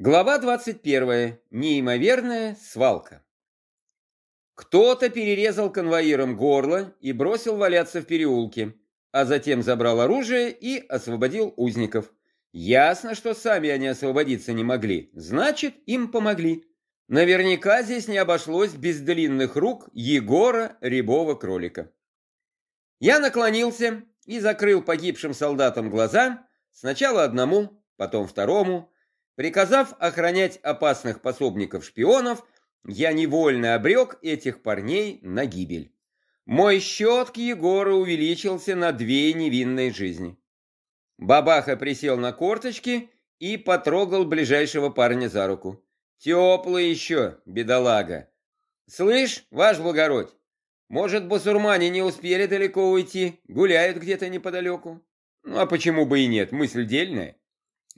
Глава 21. Неимоверная свалка. Кто-то перерезал конвоирам горло и бросил валяться в переулке, а затем забрал оружие и освободил узников. Ясно, что сами они освободиться не могли, значит, им помогли. Наверняка здесь не обошлось без длинных рук Егора Рябого кролика. Я наклонился и закрыл погибшим солдатам глаза, сначала одному, потом второму, Приказав охранять опасных пособников-шпионов, я невольно обрек этих парней на гибель. Мой счет к Егору увеличился на две невинные жизни. Бабаха присел на корточки и потрогал ближайшего парня за руку. Теплый еще, бедолага. Слышь, ваш благородь, может, басурмане не успели далеко уйти, гуляют где-то неподалеку? Ну, а почему бы и нет, мысль дельная.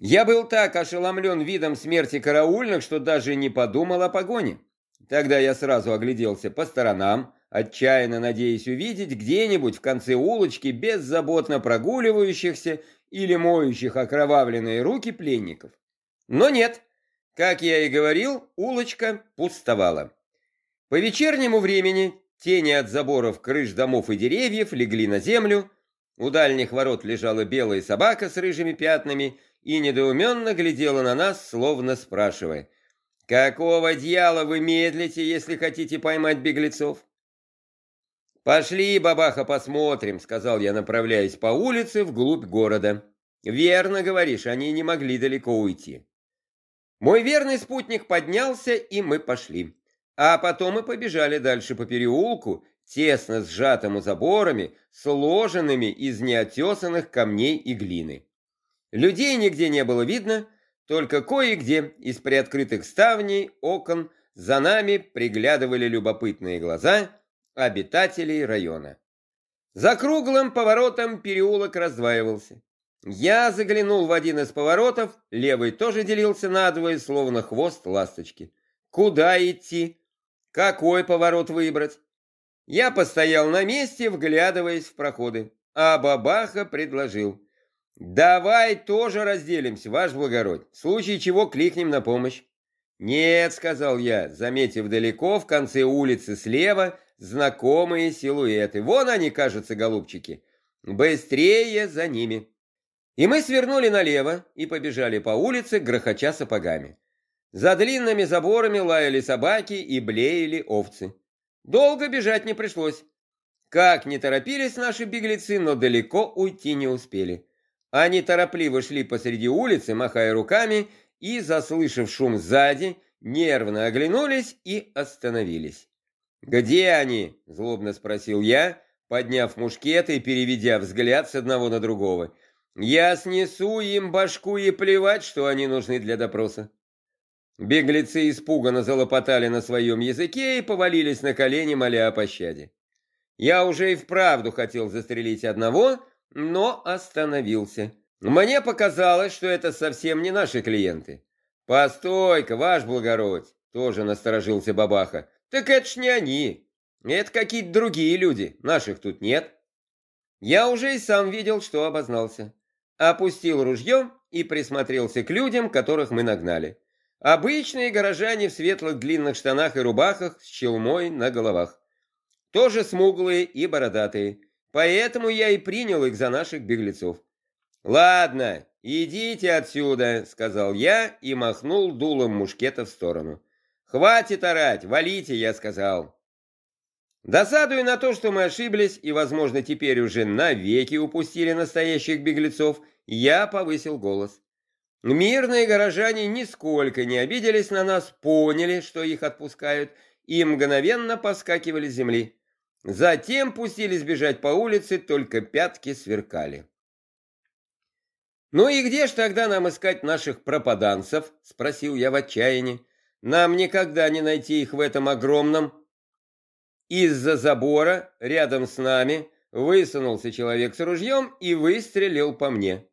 Я был так ошеломлен видом смерти караульных, что даже не подумал о погоне. Тогда я сразу огляделся по сторонам, отчаянно надеясь увидеть где-нибудь в конце улочки беззаботно прогуливающихся или моющих окровавленные руки пленников. Но нет, как я и говорил, улочка пустовала. По вечернему времени тени от заборов крыш домов и деревьев легли на землю, у дальних ворот лежала белая собака с рыжими пятнами – и недоуменно глядела на нас, словно спрашивая, «Какого дьяла вы медлите, если хотите поймать беглецов?» «Пошли, бабаха, посмотрим», — сказал я, направляясь по улице вглубь города. «Верно говоришь, они не могли далеко уйти». Мой верный спутник поднялся, и мы пошли. А потом мы побежали дальше по переулку, тесно сжатому заборами, сложенными из неотесанных камней и глины. Людей нигде не было видно, только кое-где из приоткрытых ставней, окон, за нами приглядывали любопытные глаза обитателей района. За круглым поворотом переулок раздваивался. Я заглянул в один из поворотов, левый тоже делился надвое, словно хвост ласточки. Куда идти? Какой поворот выбрать? Я постоял на месте, вглядываясь в проходы, а бабаха предложил. «Давай тоже разделимся, ваш благородь, в случае чего кликнем на помощь». «Нет», — сказал я, заметив далеко, в конце улицы слева, знакомые силуэты. Вон они, кажется, голубчики. Быстрее за ними. И мы свернули налево и побежали по улице, грохоча сапогами. За длинными заборами лаяли собаки и блеяли овцы. Долго бежать не пришлось. Как не торопились наши беглецы, но далеко уйти не успели. Они торопливо шли посреди улицы, махая руками, и, заслышав шум сзади, нервно оглянулись и остановились. «Где они?» – злобно спросил я, подняв мушкет и переведя взгляд с одного на другого. «Я снесу им башку и плевать, что они нужны для допроса». Беглецы испуганно залопотали на своем языке и повалились на колени, моля о пощаде. Я уже и вправду хотел застрелить одного – но остановился. Мне показалось, что это совсем не наши клиенты. «Постой-ка, ваш благородь!» — тоже насторожился бабаха. «Так это ж не они. Это какие-то другие люди. Наших тут нет». Я уже и сам видел, что обознался. Опустил ружье и присмотрелся к людям, которых мы нагнали. Обычные горожане в светлых длинных штанах и рубахах с челмой на головах. Тоже смуглые и бородатые. Поэтому я и принял их за наших беглецов. «Ладно, идите отсюда», — сказал я и махнул дулом мушкета в сторону. «Хватит орать, валите», — я сказал. Досадуя на то, что мы ошиблись и, возможно, теперь уже навеки упустили настоящих беглецов, я повысил голос. Мирные горожане нисколько не обиделись на нас, поняли, что их отпускают, и мгновенно поскакивали с земли. Затем пустились бежать по улице, только пятки сверкали. «Ну и где ж тогда нам искать наших пропаданцев?» — спросил я в отчаянии. «Нам никогда не найти их в этом огромном...» Из-за забора, рядом с нами, высунулся человек с ружьем и выстрелил по мне.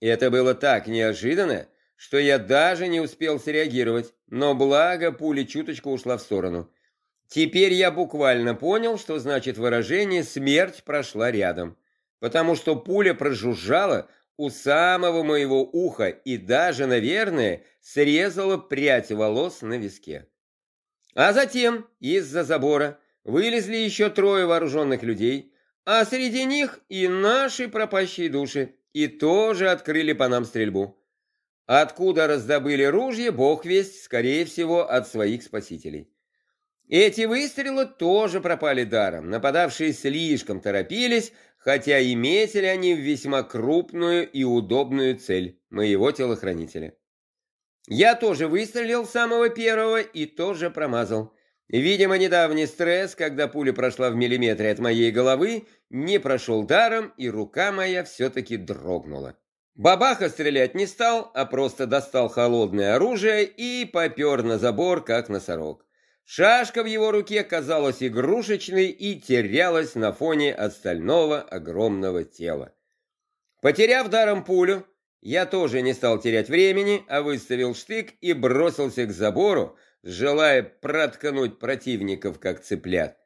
Это было так неожиданно, что я даже не успел среагировать, но благо пуля чуточку ушла в сторону. Теперь я буквально понял, что значит выражение «смерть прошла рядом», потому что пуля прожужжала, у самого моего уха и даже, наверное, срезала прядь волос на виске. А затем из-за забора вылезли еще трое вооруженных людей, а среди них и наши пропащие души, и тоже открыли по нам стрельбу. Откуда раздобыли ружье, бог весть, скорее всего, от своих спасителей. Эти выстрелы тоже пропали даром, нападавшие слишком торопились, хотя и метили они в весьма крупную и удобную цель моего телохранителя. Я тоже выстрелил самого первого и тоже промазал. Видимо, недавний стресс, когда пуля прошла в миллиметре от моей головы, не прошел даром, и рука моя все-таки дрогнула. Бабаха стрелять не стал, а просто достал холодное оружие и попер на забор, как носорог. Шашка в его руке казалась игрушечной и терялась на фоне остального огромного тела. Потеряв даром пулю, я тоже не стал терять времени, а выставил штык и бросился к забору, желая проткнуть противников, как цыплят.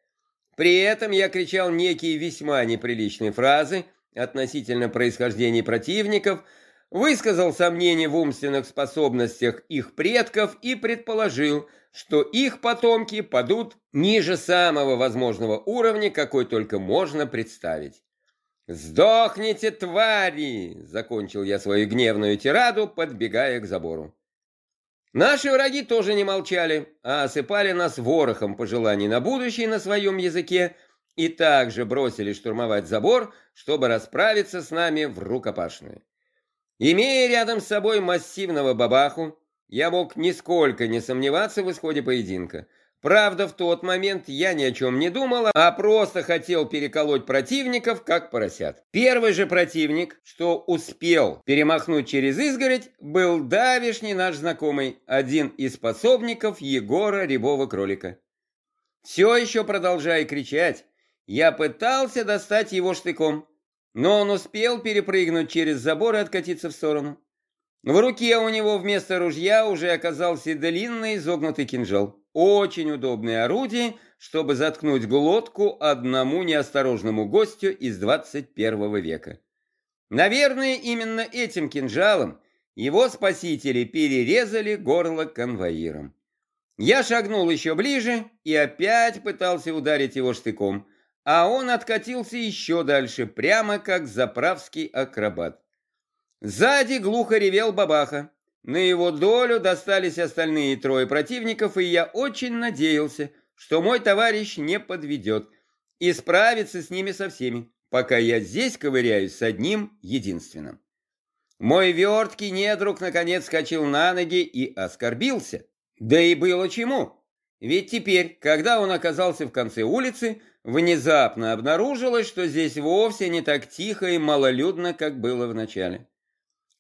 При этом я кричал некие весьма неприличные фразы относительно происхождения противников, высказал сомнения в умственных способностях их предков и предположил, что их потомки падут ниже самого возможного уровня, какой только можно представить. «Сдохните, твари!» — закончил я свою гневную тираду, подбегая к забору. Наши враги тоже не молчали, а осыпали нас ворохом пожеланий на будущее на своем языке и также бросили штурмовать забор, чтобы расправиться с нами в рукопашную. Имея рядом с собой массивного бабаху, я мог нисколько не сомневаться в исходе поединка. Правда, в тот момент я ни о чем не думал, а просто хотел переколоть противников, как поросят. Первый же противник, что успел перемахнуть через изгородь, был давишний наш знакомый, один из способников Егора Рябого Кролика. Все еще продолжая кричать, я пытался достать его штыком, но он успел перепрыгнуть через забор и откатиться в сторону. В руке у него вместо ружья уже оказался длинный изогнутый кинжал. Очень удобное орудие, чтобы заткнуть глотку одному неосторожному гостю из 21 века. Наверное, именно этим кинжалом его спасители перерезали горло конвоирам. Я шагнул еще ближе и опять пытался ударить его штыком, а он откатился еще дальше, прямо как заправский акробат. Сзади глухо ревел бабаха. На его долю достались остальные трое противников, и я очень надеялся, что мой товарищ не подведет и справится с ними со всеми, пока я здесь ковыряюсь с одним единственным. Мой верткий недруг наконец скачал на ноги и оскорбился. Да и было чему. Ведь теперь, когда он оказался в конце улицы, внезапно обнаружилось, что здесь вовсе не так тихо и малолюдно, как было в начале.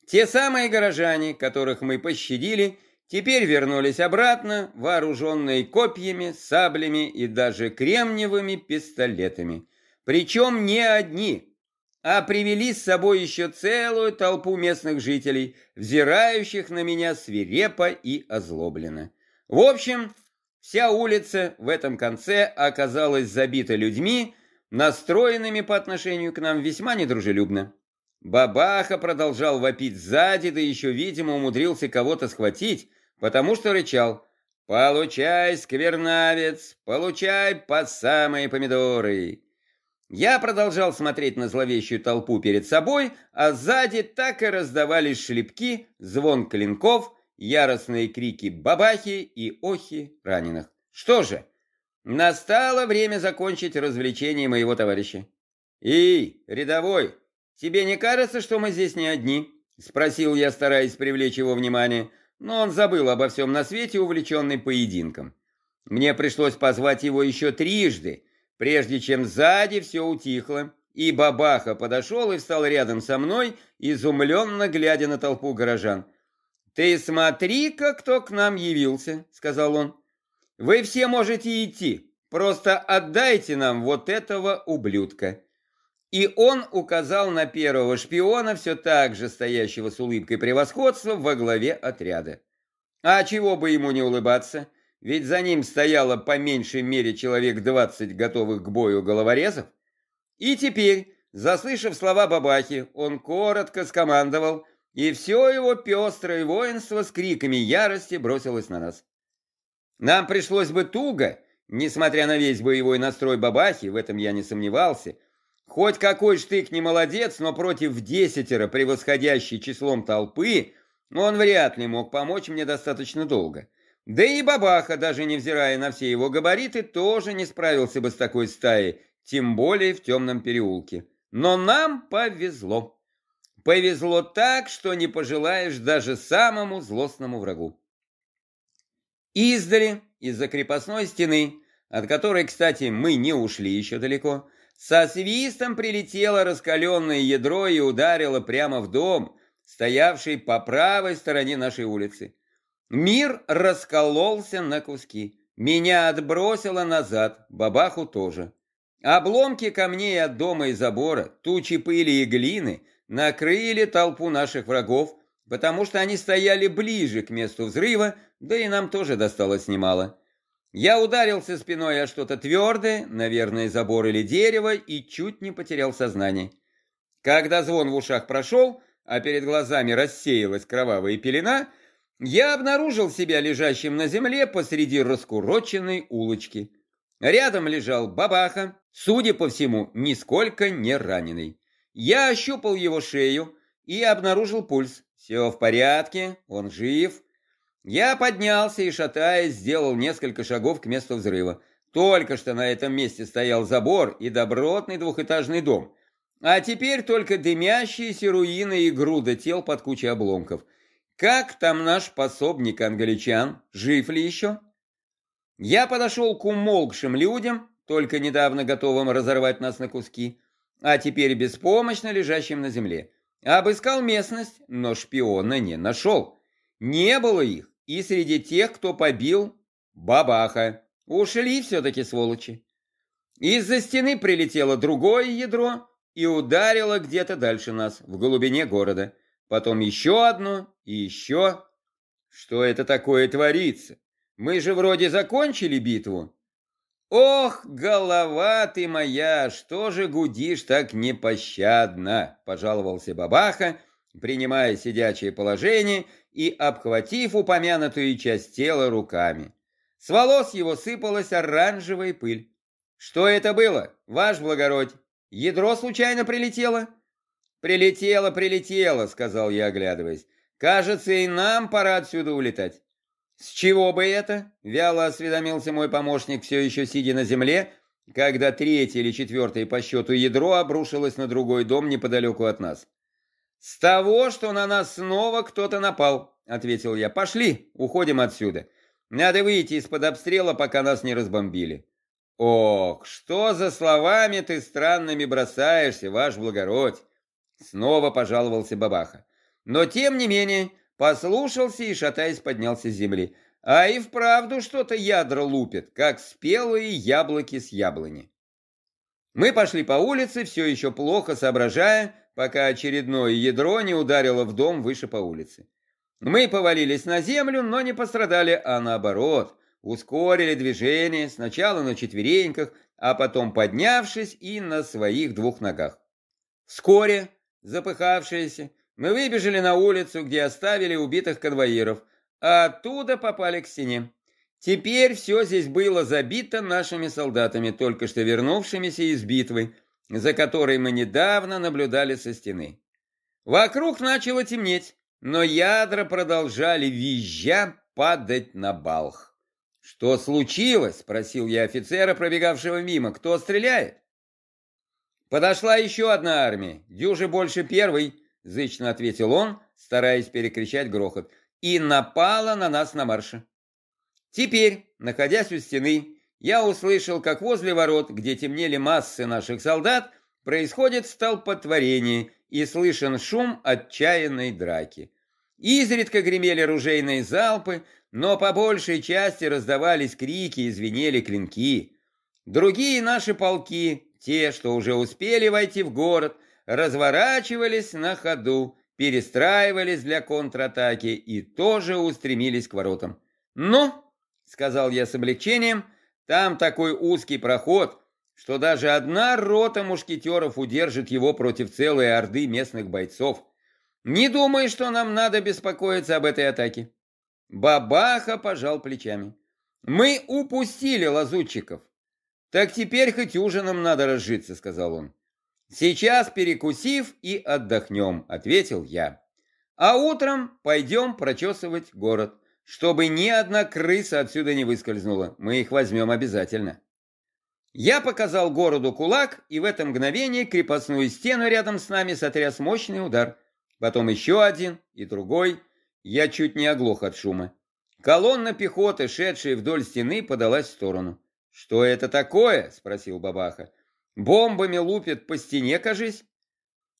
Те самые горожане, которых мы пощадили, теперь вернулись обратно, вооруженные копьями, саблями и даже кремниевыми пистолетами. Причем не одни, а привели с собой еще целую толпу местных жителей, взирающих на меня свирепо и озлобленно. В общем, вся улица в этом конце оказалась забита людьми, настроенными по отношению к нам весьма недружелюбно. Бабаха продолжал вопить сзади, да еще, видимо, умудрился кого-то схватить, потому что рычал «Получай, сквернавец, получай по самые помидоры!» Я продолжал смотреть на зловещую толпу перед собой, а сзади так и раздавались шлепки, звон клинков, яростные крики бабахи и охи раненых. Что же, настало время закончить развлечение моего товарища. «Эй, рядовой, «Тебе не кажется, что мы здесь не одни?» — спросил я, стараясь привлечь его внимание, но он забыл обо всем на свете, увлеченный поединком. Мне пришлось позвать его еще трижды, прежде чем сзади все утихло, и бабаха подошел и встал рядом со мной, изумленно глядя на толпу горожан. «Ты смотри-ка, кто к нам явился», — сказал он. «Вы все можете идти, просто отдайте нам вот этого ублюдка». И он указал на первого шпиона, все так же стоящего с улыбкой превосходства во главе отряда. А чего бы ему не улыбаться, ведь за ним стояло по меньшей мере человек двадцать готовых к бою головорезов. И теперь, заслышав слова бабахи, он коротко скомандовал, и все его пестрое воинство с криками ярости бросилось на нас. Нам пришлось бы туго, несмотря на весь боевой настрой бабахи, в этом я не сомневался, Хоть какой штык не молодец, но против десятеро превосходящей числом толпы он вряд ли мог помочь мне достаточно долго. Да и Бабаха, даже невзирая на все его габариты, тоже не справился бы с такой стаей, тем более в темном переулке. Но нам повезло. Повезло так, что не пожелаешь даже самому злостному врагу. Издали, из-за крепостной стены, от которой, кстати, мы не ушли еще далеко, со свистом прилетело раскаленное ядро и ударило прямо в дом, стоявший по правой стороне нашей улицы. Мир раскололся на куски. Меня отбросило назад, бабаху тоже. Обломки камней от дома и забора, тучи пыли и глины накрыли толпу наших врагов, потому что они стояли ближе к месту взрыва, да и нам тоже досталось немало. Я ударился спиной о что-то твердое, наверное, забор или дерево, и чуть не потерял сознание. Когда звон в ушах прошел, а перед глазами рассеялась кровавая пелена, я обнаружил себя лежащим на земле посреди раскуроченной улочки. Рядом лежал бабаха, судя по всему, нисколько не раненый. Я ощупал его шею и обнаружил пульс. Все в порядке, он жив. Я поднялся и, шатаясь, сделал несколько шагов к месту взрыва. Только что на этом месте стоял забор и добротный двухэтажный дом. А теперь только дымящиеся руины и груда тел под кучей обломков. Как там наш пособник англичан? Жив ли еще? Я подошел к умолкшим людям, только недавно готовым разорвать нас на куски, а теперь беспомощно лежащим на земле. Обыскал местность, но шпиона не нашел. Не было их и среди тех, кто побил бабаха. Ушли все-таки сволочи. Из-за стены прилетело другое ядро и ударило где-то дальше нас, в глубине города. Потом еще одно и еще. Что это такое творится? Мы же вроде закончили битву. Ох, голова ты моя, что же гудишь так непощадно, пожаловался бабаха, принимая сидячее положение и обхватив упомянутую часть тела руками. С волос его сыпалась оранжевая пыль. «Что это было, ваш благородь? Ядро случайно прилетело?» «Прилетело, прилетело», — сказал я, оглядываясь. «Кажется, и нам пора отсюда улетать». «С чего бы это?» — вяло осведомился мой помощник, все еще сидя на земле, когда третье или четвертое по счету ядро обрушилось на другой дом неподалеку от нас. «С того, что на нас снова кто-то напал», — ответил я. «Пошли, уходим отсюда. Надо выйти из-под обстрела, пока нас не разбомбили». «Ох, что за словами ты странными бросаешься, ваш благородь!» Снова пожаловался бабаха. Но тем не менее послушался и, шатаясь, поднялся с земли. А и вправду что-то ядра лупит, как спелые яблоки с яблони. Мы пошли по улице, все еще плохо соображая, пока очередное ядро не ударило в дом выше по улице. Мы повалились на землю, но не пострадали, а наоборот, ускорили движение сначала на четвереньках, а потом поднявшись и на своих двух ногах. Вскоре, запыхавшиеся, мы выбежали на улицу, где оставили убитых конвоиров, а оттуда попали к стене. Теперь все здесь было забито нашими солдатами, только что вернувшимися из битвы, за которой мы недавно наблюдали со стены. Вокруг начало темнеть, но ядра продолжали визжа падать на балх. «Что случилось?» – спросил я офицера, пробегавшего мимо. «Кто стреляет?» «Подошла еще одна армия, дюжи больше первой», – зычно ответил он, стараясь перекричать грохот, «и напала на нас на марше». Теперь, находясь у стены, я услышал, как возле ворот, где темнели массы наших солдат, происходит столпотворение и слышен шум отчаянной драки. Изредка гремели ружейные залпы, но по большей части раздавались крики и звенели клинки. Другие наши полки, те, что уже успели войти в город, разворачивались на ходу, перестраивались для контратаки и тоже устремились к воротам. «Ну», — сказал я с облегчением, — там такой узкий проход, что даже одна рота мушкетеров удержит его против целой орды местных бойцов. Не думай, что нам надо беспокоиться об этой атаке. Бабаха пожал плечами. Мы упустили лазутчиков. Так теперь хоть ужином надо разжиться, сказал он. Сейчас перекусив и отдохнем, ответил я. А утром пойдем прочесывать город, чтобы ни одна крыса отсюда не выскользнула. Мы их возьмем обязательно. Я показал городу кулак, и в это мгновение крепостную стену рядом с нами сотряс мощный удар. Потом еще один и другой. Я чуть не оглох от шума. Колонна пехоты, шедшая вдоль стены, подалась в сторону. «Что это такое?» — спросил Бабаха. «Бомбами лупят по стене, кажись?»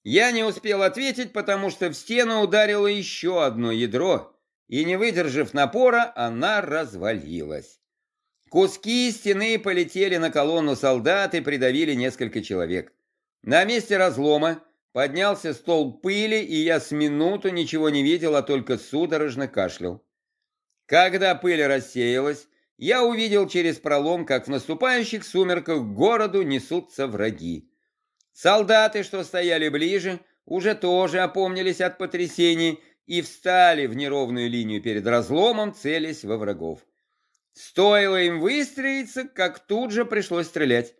Я не успел ответить, потому что в стену ударило еще одно ядро, и, не выдержав напора, она развалилась. Куски стены полетели на колонну солдат и придавили несколько человек. На месте разлома поднялся стол пыли, и я с минуту ничего не видел, а только судорожно кашлял. Когда пыль рассеялась, я увидел через пролом, как в наступающих сумерках к городу несутся враги. Солдаты, что стояли ближе, уже тоже опомнились от потрясений и встали в неровную линию перед разломом, целясь во врагов. Стоило им выстроиться, как тут же пришлось стрелять.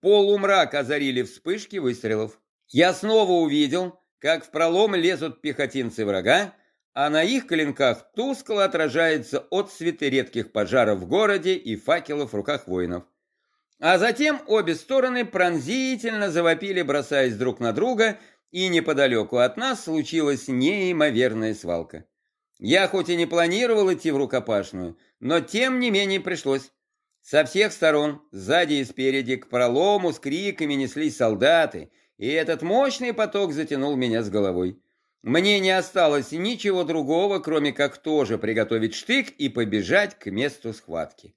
Полумрак озарили вспышки выстрелов. Я снова увидел, как в пролом лезут пехотинцы врага, а на их клинках тускло отражается отсветы редких пожаров в городе и факелов в руках воинов. А затем обе стороны пронзительно завопили, бросаясь друг на друга, и неподалеку от нас случилась неимоверная свалка. Я хоть и не планировал идти в рукопашную, но тем не менее пришлось. Со всех сторон, сзади и спереди, к пролому с криками неслись солдаты, и этот мощный поток затянул меня с головой. Мне не осталось ничего другого, кроме как тоже приготовить штык и побежать к месту схватки.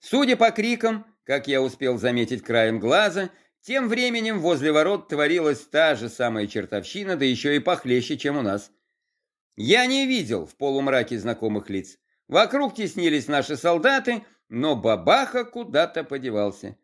Судя по крикам, как я успел заметить краем глаза, тем временем возле ворот творилась та же самая чертовщина, да еще и похлеще, чем у нас. Я не видел в полумраке знакомых лиц. Вокруг теснились наши солдаты, но бабаха куда-то подевался.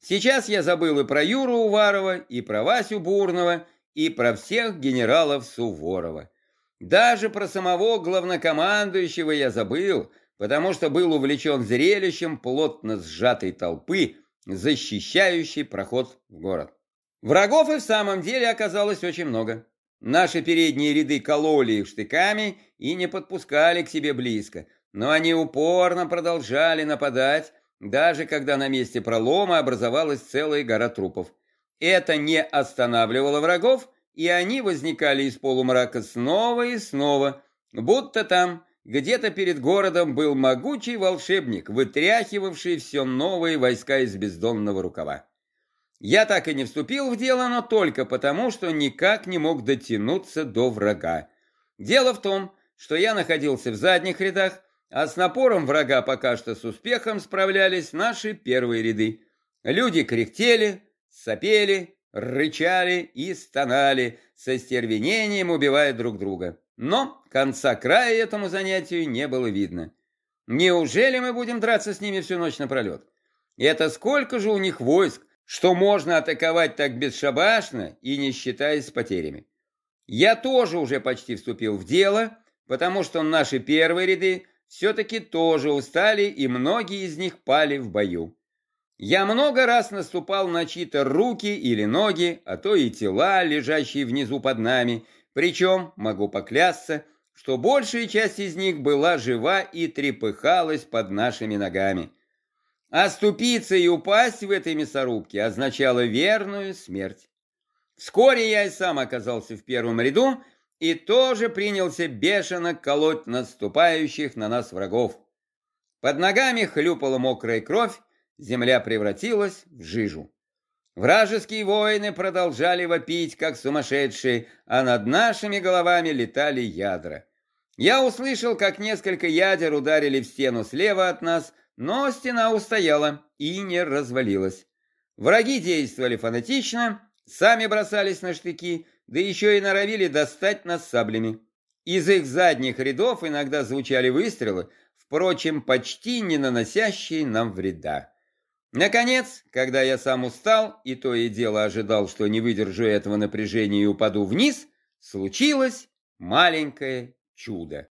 Сейчас я забыл и про Юру Уварова, и про Васю Бурного, и про всех генералов Суворова. Даже про самого главнокомандующего я забыл, потому что был увлечен зрелищем плотно сжатой толпы, защищающей проход в город. Врагов и в самом деле оказалось очень много. Наши передние ряды кололи их штыками и не подпускали к себе близко, но они упорно продолжали нападать, даже когда на месте пролома образовалась целая гора трупов. Это не останавливало врагов, и они возникали из полумрака снова и снова, будто там где-то перед городом был могучий волшебник, вытряхивавший все новые войска из бездонного рукава. Я так и не вступил в дело, но только потому, что никак не мог дотянуться до врага. Дело в том, что я находился в задних рядах, а с напором врага пока что с успехом справлялись наши первые ряды. Люди кряхтели, сопели, рычали и стонали, со стервенением убивая друг друга. Но конца края этому занятию не было видно. Неужели мы будем драться с ними всю ночь напролет? Это сколько же у них войск, что можно атаковать так бесшабашно и не считаясь потерями? Я тоже уже почти вступил в дело, потому что наши первые ряды все-таки тоже устали, и многие из них пали в бою. Я много раз наступал на чьи-то руки или ноги, а то и тела, лежащие внизу под нами, причем, могу поклясться, что большая часть из них была жива и трепыхалась под нашими ногами. Оступиться и упасть в этой мясорубке означало верную смерть. Вскоре я и сам оказался в первом ряду и тоже принялся бешено колоть наступающих на нас врагов. Под ногами хлюпала мокрая кровь, земля превратилась в жижу. Вражеские воины продолжали вопить, как сумасшедшие, а над нашими головами летали ядра. Я услышал, как несколько ядер ударили в стену слева от нас, но стена устояла и не развалилась. Враги действовали фанатично, сами бросались на штыки, да еще и норовили достать нас саблями. Из их задних рядов иногда звучали выстрелы, впрочем, почти не наносящие нам вреда. Наконец, когда я сам устал и то и дело ожидал, что не выдержу этого напряжения и упаду вниз, случилось маленькое чудо.